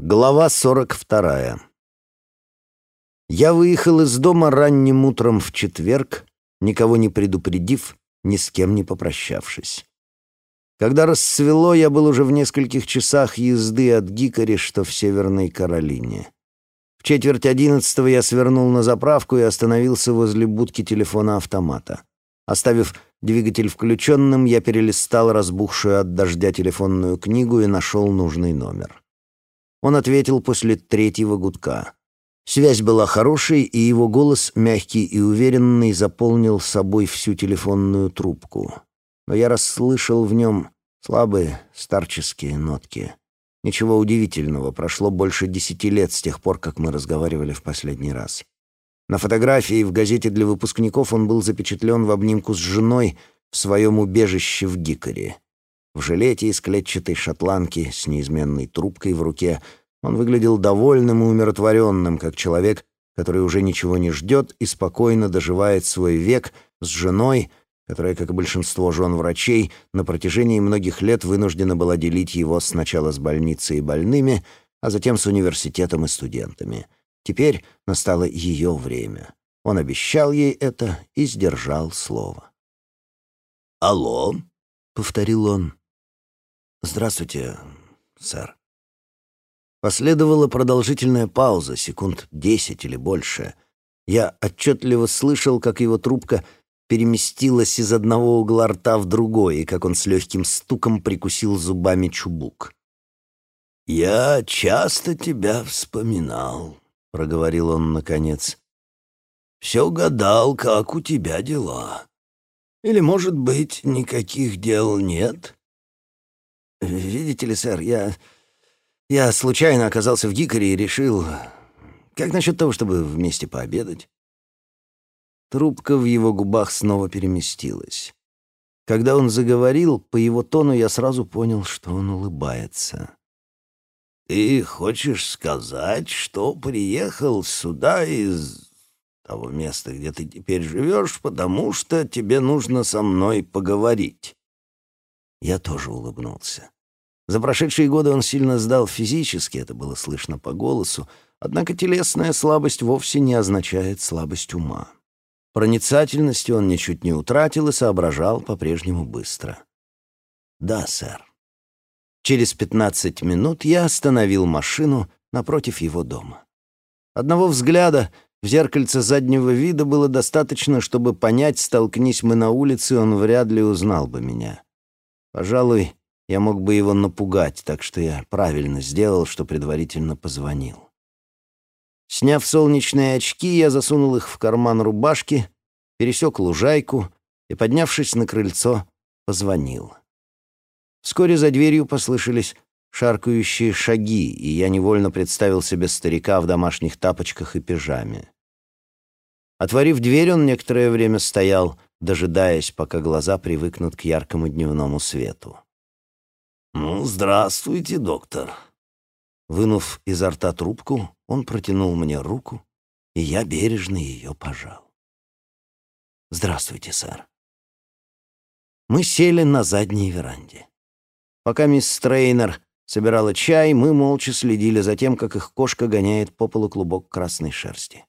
Глава 42. Я выехал из дома ранним утром в четверг, никого не предупредив, ни с кем не попрощавшись. Когда рассвело, я был уже в нескольких часах езды от Гикари, что в Северной Каролине. В четверть одиннадцатого я свернул на заправку и остановился возле будки телефона-автомата. Оставив двигатель включенным, я перелистал разбухшую от дождя телефонную книгу и нашел нужный номер. Он ответил после третьего гудка. Связь была хорошей, и его голос, мягкий и уверенный, заполнил собой всю телефонную трубку. Но я расслышал в нем слабые старческие нотки. Ничего удивительного, прошло больше десяти лет с тех пор, как мы разговаривали в последний раз. На фотографии в газете для выпускников он был запечатлен в обнимку с женой в своем убежище в Гикаре. В жилете из клетчатой шотландки с неизменной трубкой в руке он выглядел довольным и умиротворенным, как человек, который уже ничего не ждет и спокойно доживает свой век с женой, которая, как и большинство жен врачей, на протяжении многих лет вынуждена была делить его сначала с больницей и больными, а затем с университетом и студентами. Теперь настало ее время. Он обещал ей это и сдержал слово. «Алло?» — повторил он. «Здравствуйте, сэр». Последовала продолжительная пауза, секунд десять или больше. Я отчетливо слышал, как его трубка переместилась из одного угла рта в другой, и как он с легким стуком прикусил зубами чубук. «Я часто тебя вспоминал», — проговорил он наконец. «Все гадал, как у тебя дела. Или, может быть, никаких дел нет?» «Видите ли, сэр, я... я случайно оказался в Гикаре и решил... Как насчет того, чтобы вместе пообедать?» Трубка в его губах снова переместилась. Когда он заговорил, по его тону я сразу понял, что он улыбается. «Ты хочешь сказать, что приехал сюда из того места, где ты теперь живешь, потому что тебе нужно со мной поговорить. Я тоже улыбнулся. За прошедшие годы он сильно сдал физически, это было слышно по голосу, однако телесная слабость вовсе не означает слабость ума. Проницательности он ничуть не утратил и соображал по-прежнему быстро. «Да, сэр». Через пятнадцать минут я остановил машину напротив его дома. Одного взгляда в зеркальце заднего вида было достаточно, чтобы понять, столкнись мы на улице, он вряд ли узнал бы меня. Пожалуй, я мог бы его напугать, так что я правильно сделал, что предварительно позвонил. Сняв солнечные очки, я засунул их в карман рубашки, пересек лужайку и, поднявшись на крыльцо, позвонил. Вскоре за дверью послышались шаркающие шаги, и я невольно представил себе старика в домашних тапочках и пижаме. Отворив дверь, он некоторое время стоял, дожидаясь, пока глаза привыкнут к яркому дневному свету. «Ну, здравствуйте, доктор». Вынув изо рта трубку, он протянул мне руку, и я бережно ее пожал. «Здравствуйте, сэр». Мы сели на задней веранде. Пока миссис Трейнер собирала чай, мы молча следили за тем, как их кошка гоняет по полу клубок красной шерсти.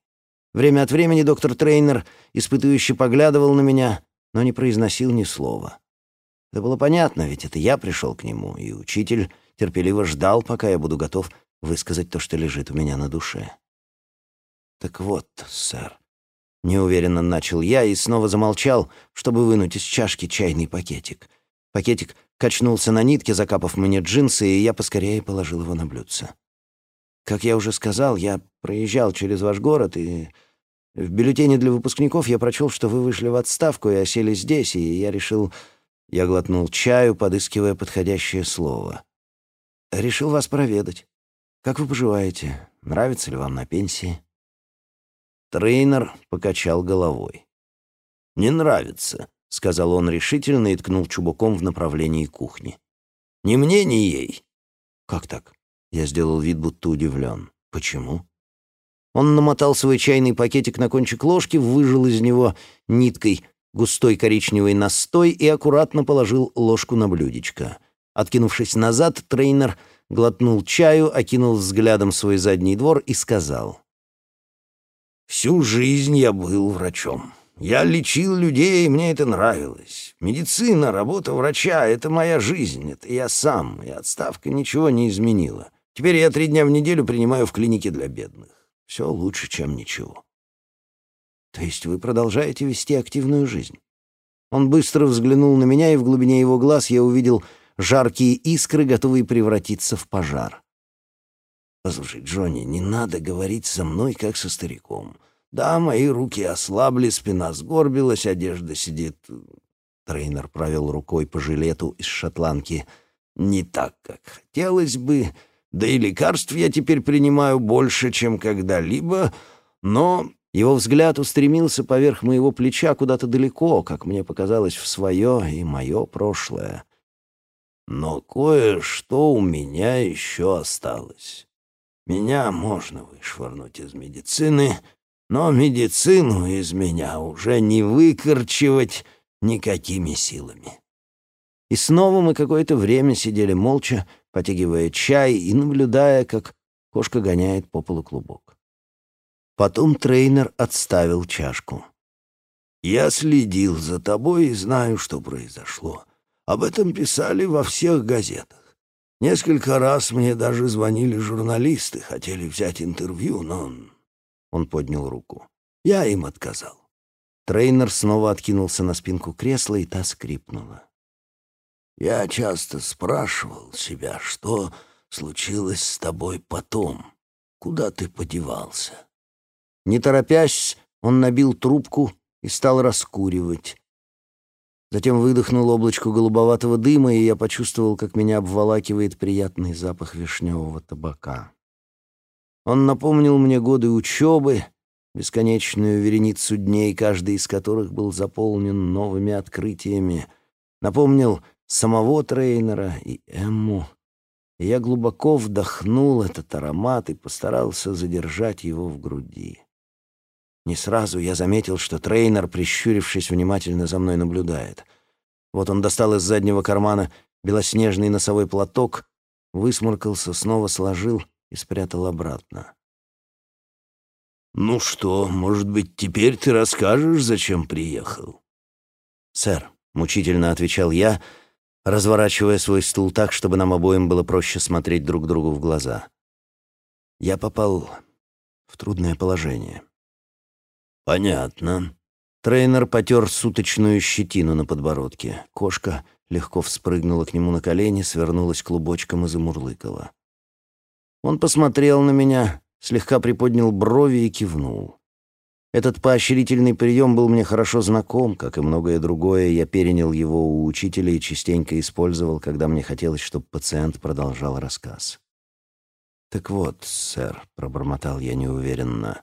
Время от времени доктор Трейнер испытующе поглядывал на меня, но не произносил ни слова. Это было понятно, ведь это я пришел к нему, и учитель терпеливо ждал, пока я буду готов высказать то, что лежит у меня на душе. «Так вот, сэр», — неуверенно начал я и снова замолчал, чтобы вынуть из чашки чайный пакетик. Пакетик качнулся на нитке, закапав мне джинсы, и я поскорее положил его на блюдце. Как я уже сказал, я проезжал через ваш город и в бюллетене для выпускников я прочел, что вы вышли в отставку и осели здесь, и я решил... Я глотнул чаю, подыскивая подходящее слово. Решил вас проведать. Как вы поживаете? Нравится ли вам на пенсии? Трейнер покачал головой. «Не нравится», — сказал он решительно и ткнул чубуком в направлении кухни. «Ни мне, ни ей». «Как так?» Я сделал вид, будто удивлен. «Почему?» Он намотал свой чайный пакетик на кончик ложки, выжал из него ниткой густой коричневый настой и аккуратно положил ложку на блюдечко. Откинувшись назад, трейнер глотнул чаю, окинул взглядом свой задний двор и сказал. «Всю жизнь я был врачом. Я лечил людей, и мне это нравилось. Медицина, работа врача — это моя жизнь, это я сам, и отставка ничего не изменила. Теперь я три дня в неделю принимаю в клинике для бедных. Все лучше, чем ничего». «То есть вы продолжаете вести активную жизнь?» Он быстро взглянул на меня, и в глубине его глаз я увидел жаркие искры, готовые превратиться в пожар. «Послушай, Джонни, не надо говорить со мной, как со стариком. Да, мои руки ослабли, спина сгорбилась, одежда сидит...» Трейнер провел рукой по жилету из шотландки. «Не так, как хотелось бы. Да и лекарств я теперь принимаю больше, чем когда-либо, но его взгляд устремился поверх моего плеча куда-то далеко, как мне показалось, в свое и мое прошлое. Но кое-что у меня еще осталось. Меня можно вышвырнуть из медицины, но медицину из меня уже не выкорчевать никакими силами. И снова мы какое-то время сидели молча, потягивая чай и наблюдая, как кошка гоняет по полу клубок. Потом Трейнер отставил чашку. «Я следил за тобой и знаю, что произошло. Об этом писали во всех газетах. Несколько раз мне даже звонили журналисты, хотели взять интервью, но...» Он поднял руку. «Я им отказал». Трейнер снова откинулся на спинку кресла, и та скрипнула. «Я часто спрашивал себя, что случилось с тобой потом, куда ты подевался. Не торопясь, он набил трубку и стал раскуривать. Затем выдохнул облачко голубоватого дыма, и я почувствовал, как меня обволакивает приятный запах вишневого табака. Он напомнил мне годы учебы, бесконечную вереницу дней, каждый из которых был заполнен новыми открытиями. Напомнил самого трейнера и Эмму. И я глубоко вдохнул этот аромат и постарался задержать его в груди. Не сразу я заметил, что трейнер, прищурившись, внимательно за мной наблюдает. Вот он достал из заднего кармана белоснежный носовой платок, высморкался, снова сложил и спрятал обратно. «Ну что, может быть, теперь ты расскажешь, зачем приехал?» «Сэр», — мучительно отвечал я, разворачивая свой стул так, чтобы нам обоим было проще смотреть друг другу в глаза. «Я попал в трудное положение». «Понятно». Трейнер потер суточную щетину на подбородке. Кошка легко вспрыгнула к нему на колени, свернулась клубочком и замурлыкала. Он посмотрел на меня, слегка приподнял брови и кивнул. Этот поощрительный прием был мне хорошо знаком, как и многое другое. Я перенял его у учителя и частенько использовал, когда мне хотелось, чтобы пациент продолжал рассказ. «Так вот, сэр», — пробормотал я неуверенно,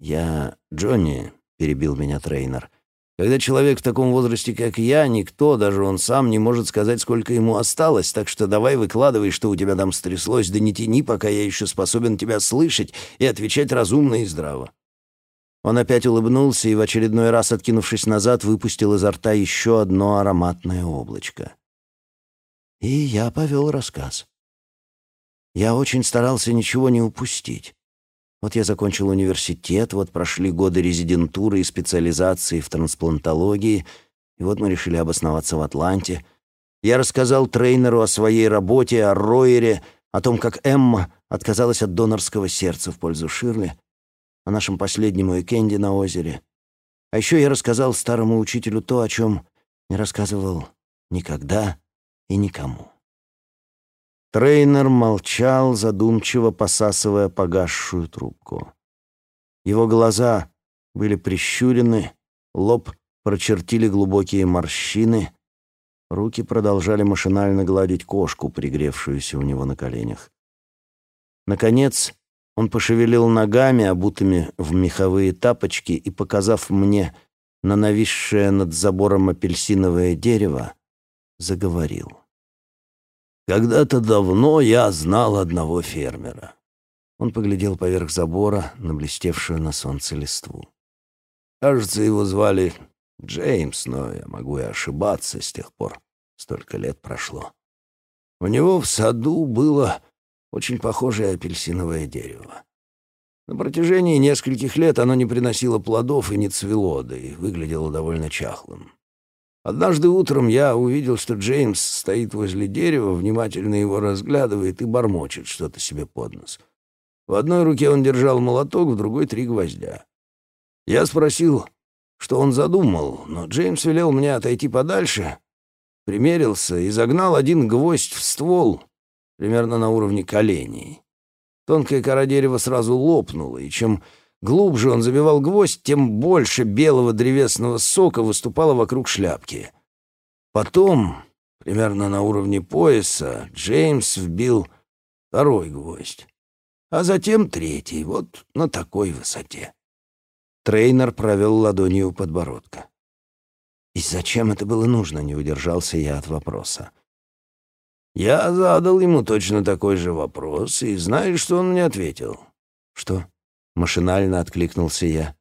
«Я Джонни», — перебил меня тренер. «Когда человек в таком возрасте, как я, никто, даже он сам, не может сказать, сколько ему осталось, так что давай выкладывай, что у тебя там стряслось, да не тяни, пока я еще способен тебя слышать и отвечать разумно и здраво». Он опять улыбнулся и, в очередной раз откинувшись назад, выпустил изо рта еще одно ароматное облачко. И я повел рассказ. Я очень старался ничего не упустить. Вот я закончил университет, вот прошли годы резидентуры и специализации в трансплантологии, и вот мы решили обосноваться в Атланте. Я рассказал трейнеру о своей работе, о Ройере, о том, как Эмма отказалась от донорского сердца в пользу Ширли, о нашем последнем уикенде на озере. А еще я рассказал старому учителю то, о чем не рассказывал никогда и никому. Трейнер молчал, задумчиво посасывая погасшую трубку. Его глаза были прищурены, лоб прочертили глубокие морщины, руки продолжали машинально гладить кошку, пригревшуюся у него на коленях. Наконец, он пошевелил ногами, обутыми в меховые тапочки, и, показав мне на нависшее над забором апельсиновое дерево, заговорил. Когда-то давно я знал одного фермера. Он поглядел поверх забора на блестевшую на солнце листву. Кажется, его звали Джеймс, но я могу и ошибаться, с тех пор столько лет прошло. У него в саду было очень похожее апельсиновое дерево. На протяжении нескольких лет оно не приносило плодов и не цвело, да и выглядело довольно чахлым. Однажды утром я увидел, что Джеймс стоит возле дерева, внимательно его разглядывает и бормочет что-то себе под нос. В одной руке он держал молоток, в другой — три гвоздя. Я спросил, что он задумал, но Джеймс велел мне отойти подальше, примерился и загнал один гвоздь в ствол, примерно на уровне коленей. Тонкая кора дерева сразу лопнула, и чем глубже он забивал гвоздь, тем больше белого древесного сока выступало вокруг шляпки. Потом, примерно на уровне пояса, Джеймс вбил второй гвоздь, а затем третий, вот на такой высоте. Трейнер провел ладонью подбородка. «И зачем это было нужно?» — не удержался я от вопроса. Я задал ему точно такой же вопрос, и знаешь, что он мне ответил? «Что?» — машинально откликнулся я.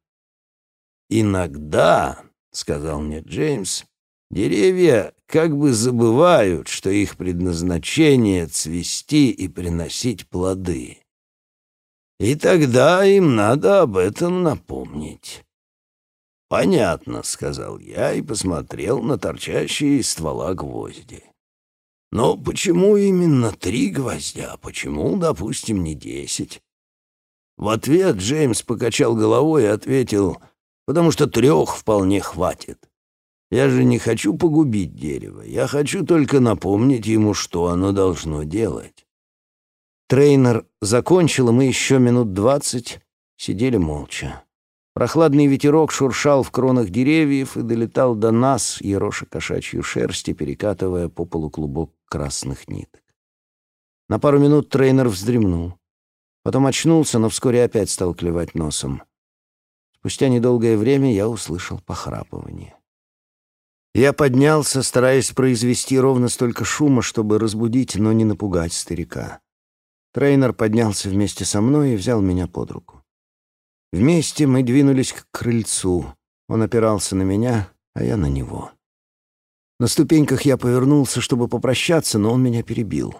«Иногда», — сказал мне Джеймс, — «деревья как бы забывают, что их предназначение — цвести и приносить плоды. И тогда им надо об этом напомнить». «Понятно», — сказал я и посмотрел на торчащие из ствола гвозди. «Но почему именно три гвоздя? Почему, допустим, не десять?» В ответ Джеймс покачал головой и ответил, «Потому что трех вполне хватит. Я же не хочу погубить дерево, я хочу только напомнить ему, что оно должно делать». Трейнер закончил, и мы еще минут двадцать сидели молча. Прохладный ветерок шуршал в кронах деревьев и долетал до нас, ероша кошачью шерсть и перекатывая по полу клубок красных ниток. На пару минут трейнер вздремнул. Потом очнулся, но вскоре опять стал клевать носом. Спустя недолгое время я услышал похрапывание. Я поднялся, стараясь произвести ровно столько шума, чтобы разбудить, но не напугать старика. Трейнер поднялся вместе со мной и взял меня под руку. Вместе мы двинулись к крыльцу. Он опирался на меня, а я на него. На ступеньках я повернулся, чтобы попрощаться, но он меня перебил.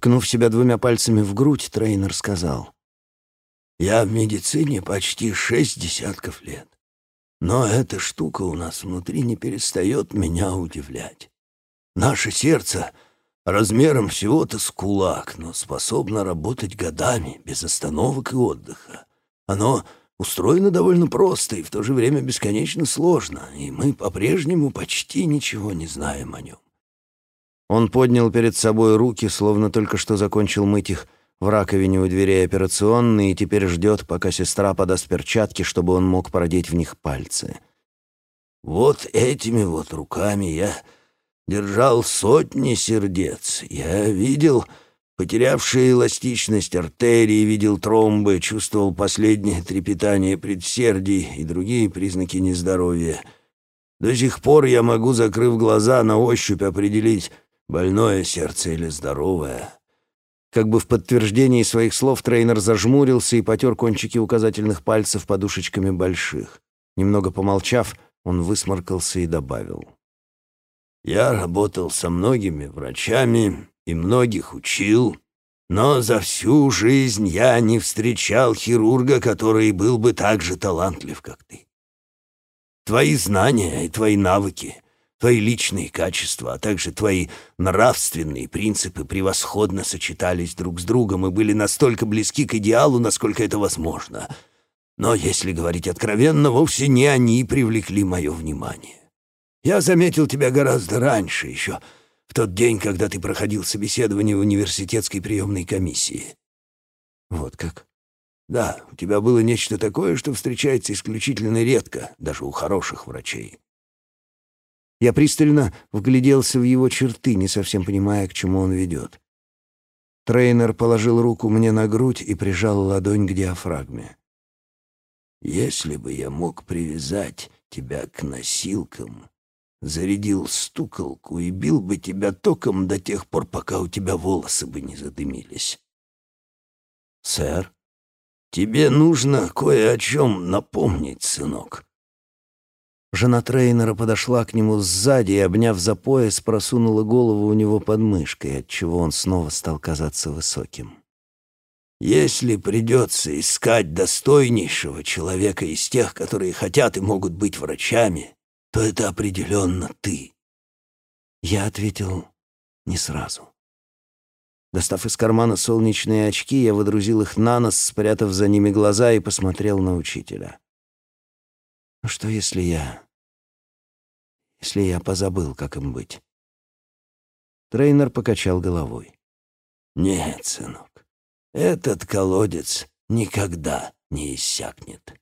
Ткнув себя двумя пальцами в грудь, трейнер сказал. «Я в медицине почти шесть десятков лет. Но эта штука у нас внутри не перестает меня удивлять. Наше сердце размером всего-то с кулак, но способно работать годами, без остановок и отдыха. Оно устроено довольно просто и в то же время бесконечно сложно, и мы по-прежнему почти ничего не знаем о нем. Он поднял перед собой руки, словно только что закончил мыть их в раковине у дверей операционной и теперь ждет, пока сестра подаст перчатки, чтобы он мог продеть в них пальцы. «Вот этими вот руками я держал сотни сердец. Я видел потерявшие эластичность артерии, видел тромбы, чувствовал последнее трепетание предсердий и другие признаки нездоровья. До сих пор я могу, закрыв глаза, на ощупь определить, больное сердце или здоровое. Как бы в подтверждении своих слов тренер зажмурился и потер кончики указательных пальцев подушечками больших. Немного помолчав, он высморкался и добавил — я работал со многими врачами и многих учил, но за всю жизнь я не встречал хирурга, который был бы так же талантлив, как ты. Твои знания и твои навыки, твои личные качества, а также твои нравственные принципы превосходно сочетались друг с другом и были настолько близки к идеалу, насколько это возможно. Но, если говорить откровенно, вовсе не они привлекли мое внимание. Я заметил тебя гораздо раньше, еще в тот день, когда ты проходил собеседование в университетской приемной комиссии». «Вот как?» «Да, у тебя было нечто такое, что встречается исключительно редко, даже у хороших врачей». Я пристально вгляделся в его черты, не совсем понимая, к чему он ведет. Трейнер положил руку мне на грудь и прижал ладонь к диафрагме. «Если бы я мог привязать тебя к носилкам, зарядил стуколку и бил бы тебя током до тех пор, пока у тебя волосы бы не задымились. «Сэр, тебе нужно кое о чем напомнить, сынок». Жена трейнера подошла к нему сзади и, обняв за пояс, просунула голову у него под мышкой, отчего он снова стал казаться высоким. «Если придется искать достойнейшего человека из тех, которые хотят и могут быть врачами, то это определенно ты». Я ответил не сразу. Достав из кармана солнечные очки, я водрузил их на нос, спрятав за ними глаза, и посмотрел на учителя. Ну что, если я... Если я позабыл, как им быть? Трейнер покачал головой. «Нет, сынок, этот колодец никогда не иссякнет».